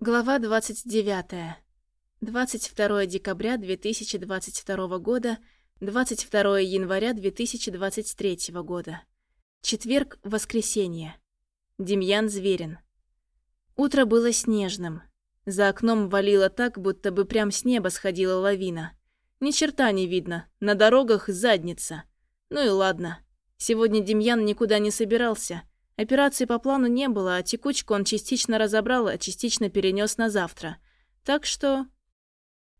Глава 29. 22 декабря 2022 года, 22 января 2023 года. Четверг, воскресенье. Демьян Зверин. Утро было снежным. За окном валило так, будто бы прям с неба сходила лавина. Ни черта не видно, на дорогах задница. Ну и ладно. Сегодня Демьян никуда не собирался. Операции по плану не было, а текучку он частично разобрал, а частично перенес на завтра. Так что...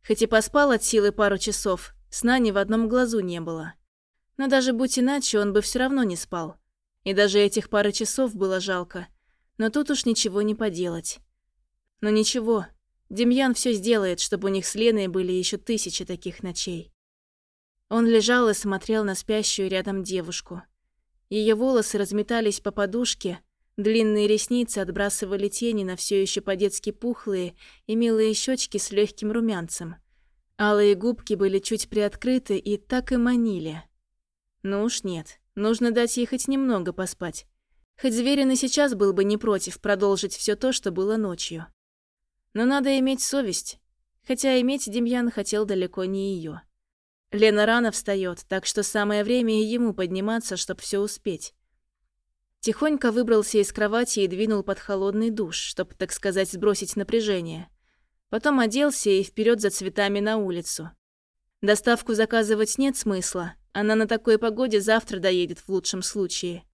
Хоть и поспал от силы пару часов, сна ни в одном глазу не было. Но даже будь иначе, он бы все равно не спал. И даже этих пары часов было жалко. Но тут уж ничего не поделать. Но ничего, Демьян все сделает, чтобы у них с Леной были еще тысячи таких ночей. Он лежал и смотрел на спящую рядом девушку. Ее волосы разметались по подушке, длинные ресницы отбрасывали тени на все еще по-детски пухлые и милые щечки с легким румянцем. Алые губки были чуть приоткрыты и так и манили. Ну уж нет, нужно дать ей хоть немного поспать. Хоть Зверин и сейчас был бы не против продолжить все то, что было ночью. Но надо иметь совесть, хотя иметь Демьян хотел далеко не ее. Лена рано встает, так что самое время и ему подниматься, чтобы все успеть. Тихонько выбрался из кровати и двинул под холодный душ, чтобы, так сказать, сбросить напряжение. Потом оделся и вперед за цветами на улицу. Доставку заказывать нет смысла, она на такой погоде завтра доедет в лучшем случае.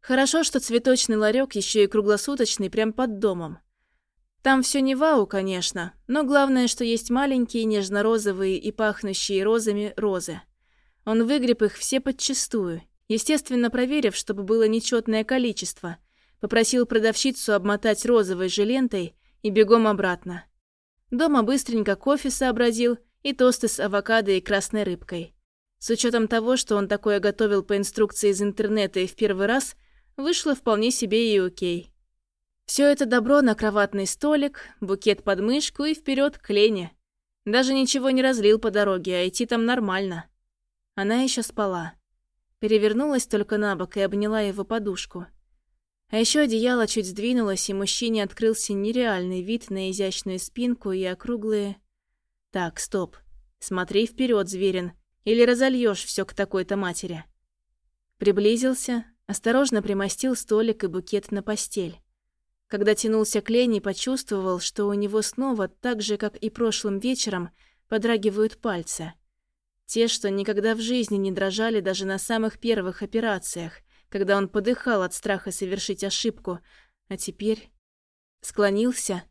Хорошо, что цветочный ларек еще и круглосуточный прям под домом. Там все не вау, конечно, но главное, что есть маленькие нежно-розовые и пахнущие розами розы. Он выгреб их все подчистую, естественно, проверив, чтобы было нечетное количество. Попросил продавщицу обмотать розовой же лентой и бегом обратно. Дома быстренько кофе сообразил и тосты с авокадо и красной рыбкой. С учетом того, что он такое готовил по инструкции из интернета и в первый раз, вышло вполне себе и окей. Все это добро на кроватный столик, букет под мышку и вперед к Лене. Даже ничего не разлил по дороге, а идти там нормально. Она еще спала. Перевернулась только на бок и обняла его подушку. А еще одеяло чуть сдвинулось, и мужчине открылся нереальный вид на изящную спинку и округлые... Так, стоп. Смотри вперед, зверин, или разольешь все к такой-то матери. Приблизился, осторожно примостил столик и букет на постель. Когда тянулся к Лене, почувствовал, что у него снова, так же, как и прошлым вечером, подрагивают пальцы. Те, что никогда в жизни не дрожали даже на самых первых операциях, когда он подыхал от страха совершить ошибку, а теперь склонился,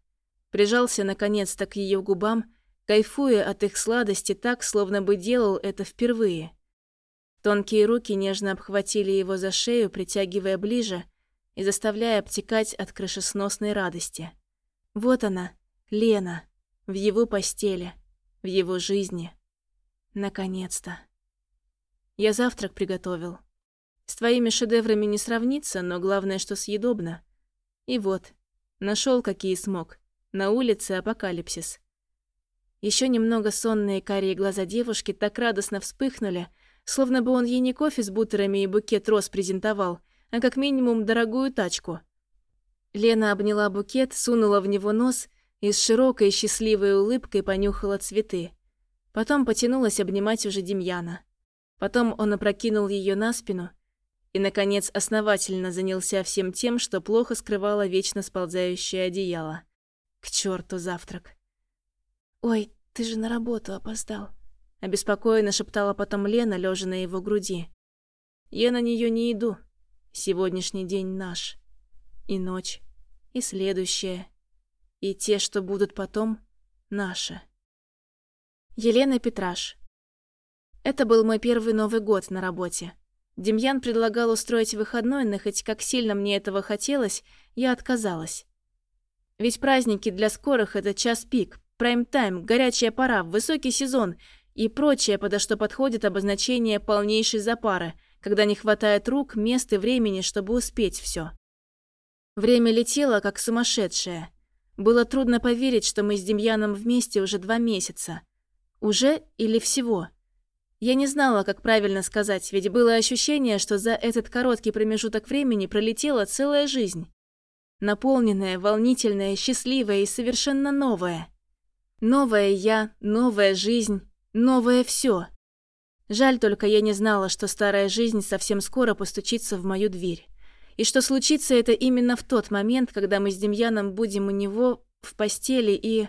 прижался наконец-то к ее губам, кайфуя от их сладости так, словно бы делал это впервые. Тонкие руки нежно обхватили его за шею, притягивая ближе, и заставляя обтекать от крышесносной радости. Вот она, Лена, в его постели, в его жизни. Наконец-то. Я завтрак приготовил. С твоими шедеврами не сравнится, но главное, что съедобно. И вот, нашел какие смог. На улице апокалипсис. Еще немного сонные карие глаза девушки так радостно вспыхнули, словно бы он ей не кофе с бутерами и букет роз презентовал, а как минимум дорогую тачку. Лена обняла букет, сунула в него нос и с широкой счастливой улыбкой понюхала цветы. Потом потянулась обнимать уже Демьяна. Потом он опрокинул ее на спину и, наконец, основательно занялся всем тем, что плохо скрывало вечно сползающее одеяло. К черту завтрак. «Ой, ты же на работу опоздал», — обеспокоенно шептала потом Лена, лежа на его груди. «Я на нее не иду», Сегодняшний день наш. И ночь, и следующая, и те, что будут потом, наши. Елена Петраш. Это был мой первый Новый год на работе. Демьян предлагал устроить выходной, но хоть как сильно мне этого хотелось, я отказалась. Ведь праздники для скорых – это час пик, прайм-тайм, горячая пора, высокий сезон и прочее, подо что подходит обозначение полнейшей запары – когда не хватает рук, мест и времени, чтобы успеть все. Время летело, как сумасшедшее. Было трудно поверить, что мы с Демьяном вместе уже два месяца. Уже или всего? Я не знала, как правильно сказать, ведь было ощущение, что за этот короткий промежуток времени пролетела целая жизнь. Наполненное, волнительное, счастливое и совершенно новое. Новое я, новая жизнь, новое все. Жаль только я не знала, что старая жизнь совсем скоро постучится в мою дверь. И что случится это именно в тот момент, когда мы с Демьяном будем у него в постели и...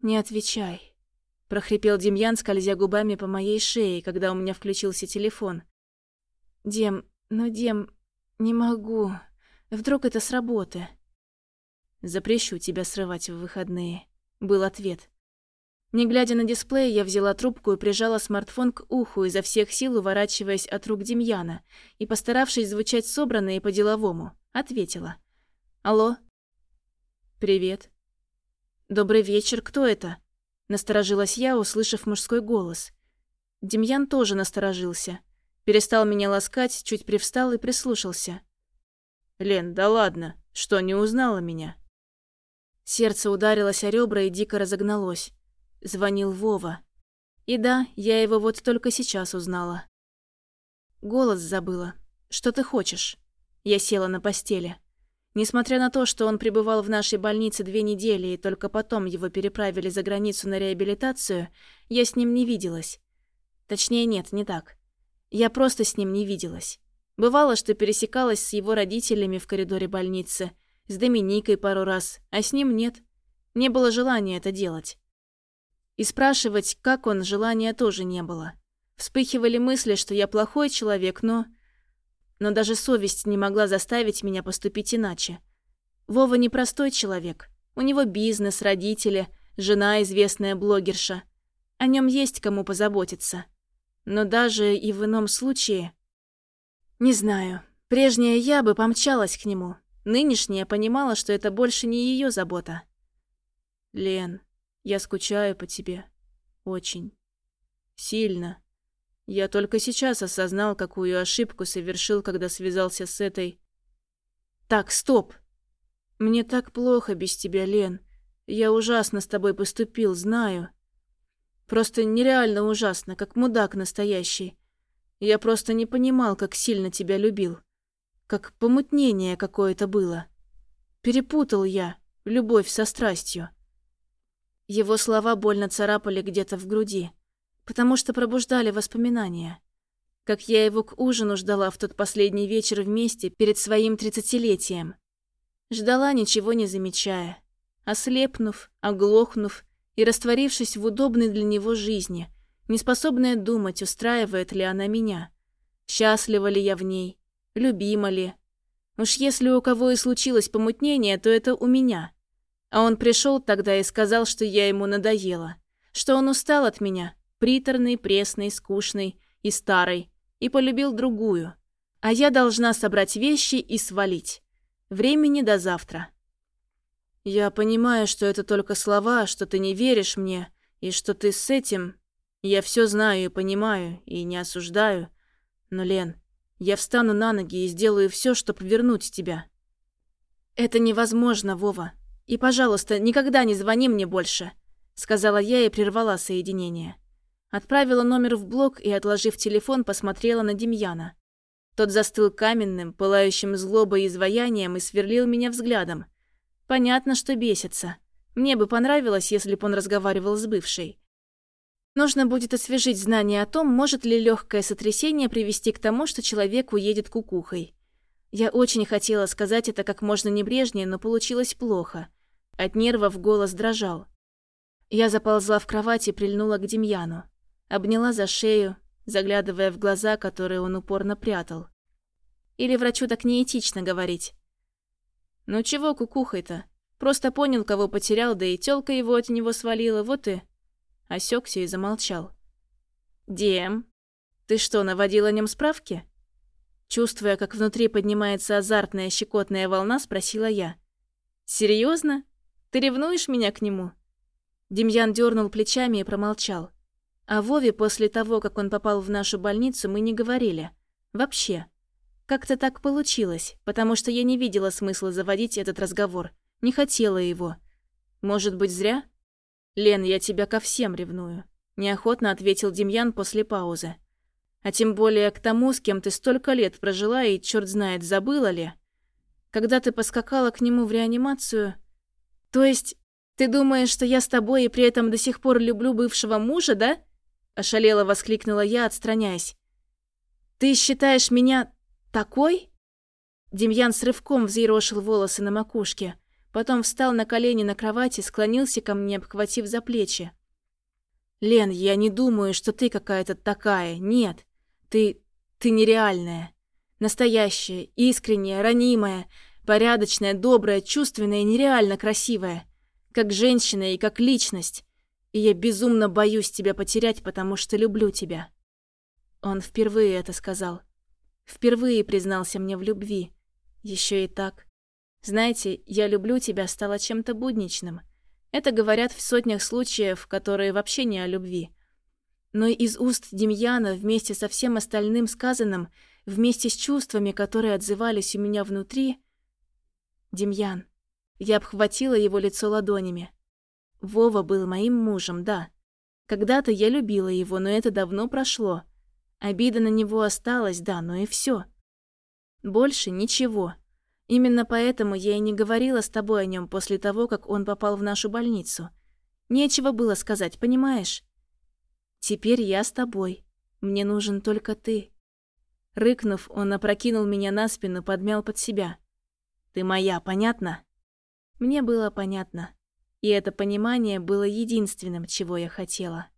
«Не отвечай», – прохрипел Демьян, скользя губами по моей шее, когда у меня включился телефон. «Дем, ну, Дем, не могу. Вдруг это с работы?» «Запрещу тебя срывать в выходные», – был ответ. Не глядя на дисплей, я взяла трубку и прижала смартфон к уху, изо всех сил уворачиваясь от рук Демьяна, и, постаравшись звучать собранно и по-деловому, ответила. «Алло?» «Привет». «Добрый вечер, кто это?» Насторожилась я, услышав мужской голос. Демьян тоже насторожился. Перестал меня ласкать, чуть привстал и прислушался. «Лен, да ладно, что, не узнала меня?» Сердце ударилось о ребра и дико разогналось. Звонил Вова. И да, я его вот только сейчас узнала. Голос забыла. «Что ты хочешь?» Я села на постели. Несмотря на то, что он пребывал в нашей больнице две недели и только потом его переправили за границу на реабилитацию, я с ним не виделась. Точнее, нет, не так. Я просто с ним не виделась. Бывало, что пересекалась с его родителями в коридоре больницы, с Доминикой пару раз, а с ним нет. Не было желания это делать. И спрашивать, как он, желания тоже не было. Вспыхивали мысли, что я плохой человек, но... Но даже совесть не могла заставить меня поступить иначе. Вова непростой человек. У него бизнес, родители, жена известная блогерша. О нем есть кому позаботиться. Но даже и в ином случае... Не знаю. Прежняя я бы помчалась к нему. Нынешняя понимала, что это больше не ее забота. Лен, я скучаю по тебе. Очень. Сильно. Я только сейчас осознал, какую ошибку совершил, когда связался с этой... Так, стоп. Мне так плохо без тебя, Лен. Я ужасно с тобой поступил, знаю. Просто нереально ужасно, как мудак настоящий. Я просто не понимал, как сильно тебя любил. Как помутнение какое-то было. Перепутал я любовь со страстью. Его слова больно царапали где-то в груди, потому что пробуждали воспоминания. Как я его к ужину ждала в тот последний вечер вместе перед своим тридцатилетием. Ждала, ничего не замечая, ослепнув, оглохнув и растворившись в удобной для него жизни, неспособная думать, устраивает ли она меня, счастлива ли я в ней, любима ли. Уж если у кого и случилось помутнение, то это у меня – а он пришел тогда и сказал, что я ему надоела, что он устал от меня, приторный, пресный, скучный и старый, и полюбил другую. А я должна собрать вещи и свалить. Времени до завтра. Я понимаю, что это только слова, что ты не веришь мне, и что ты с этим... Я все знаю и понимаю, и не осуждаю. Но, Лен, я встану на ноги и сделаю все, чтобы вернуть тебя. Это невозможно, Вова. «И, пожалуйста, никогда не звони мне больше», — сказала я и прервала соединение. Отправила номер в блок и, отложив телефон, посмотрела на Демьяна. Тот застыл каменным, пылающим злобой и изваянием и сверлил меня взглядом. Понятно, что бесится. Мне бы понравилось, если бы он разговаривал с бывшей. Нужно будет освежить знание о том, может ли легкое сотрясение привести к тому, что человек уедет кукухой. Я очень хотела сказать это как можно небрежнее, но получилось плохо. От нервов голос дрожал. Я заползла в кровать и прильнула к Демьяну. Обняла за шею, заглядывая в глаза, которые он упорно прятал. Или врачу так неэтично говорить? «Ну чего кукухой-то? Просто понял, кого потерял, да и тёлка его от него свалила, вот и...» Осёкся и замолчал. «Дем, ты что, наводил о нем справки?» Чувствуя, как внутри поднимается азартная щекотная волна, спросила я. «Серьезно? Ты ревнуешь меня к нему?» Демьян дернул плечами и промолчал. О Вове после того, как он попал в нашу больницу, мы не говорили. Вообще. Как-то так получилось, потому что я не видела смысла заводить этот разговор. Не хотела его. Может быть, зря? «Лен, я тебя ко всем ревную», – неохотно ответил Демьян после паузы. «А тем более к тому, с кем ты столько лет прожила и, черт знает, забыла ли?» Когда ты поскакала к нему в реанимацию... То есть, ты думаешь, что я с тобой и при этом до сих пор люблю бывшего мужа, да? Ошалело воскликнула я, отстраняясь. Ты считаешь меня такой? Демьян с рывком взъерошил волосы на макушке, потом встал на колени на кровати, склонился ко мне, обхватив за плечи. «Лен, я не думаю, что ты какая-то такая. Нет. Ты... ты нереальная. Настоящая, искренняя, ранимая, порядочная, добрая, чувственная и нереально красивая. Как женщина и как личность. И я безумно боюсь тебя потерять, потому что люблю тебя». Он впервые это сказал. Впервые признался мне в любви. Еще и так. Знаете, я люблю тебя стало чем-то будничным. Это говорят в сотнях случаев, которые вообще не о любви. Но из уст Демьяна вместе со всем остальным сказанным, вместе с чувствами, которые отзывались у меня внутри... Демьян. Я обхватила его лицо ладонями. Вова был моим мужем, да. Когда-то я любила его, но это давно прошло. Обида на него осталась, да, но и все. Больше ничего. Именно поэтому я и не говорила с тобой о нем после того, как он попал в нашу больницу. Нечего было сказать, понимаешь? Теперь я с тобой. Мне нужен только ты. Рыкнув, он опрокинул меня на спину, подмял под себя. Ты моя, понятно? Мне было понятно. И это понимание было единственным, чего я хотела.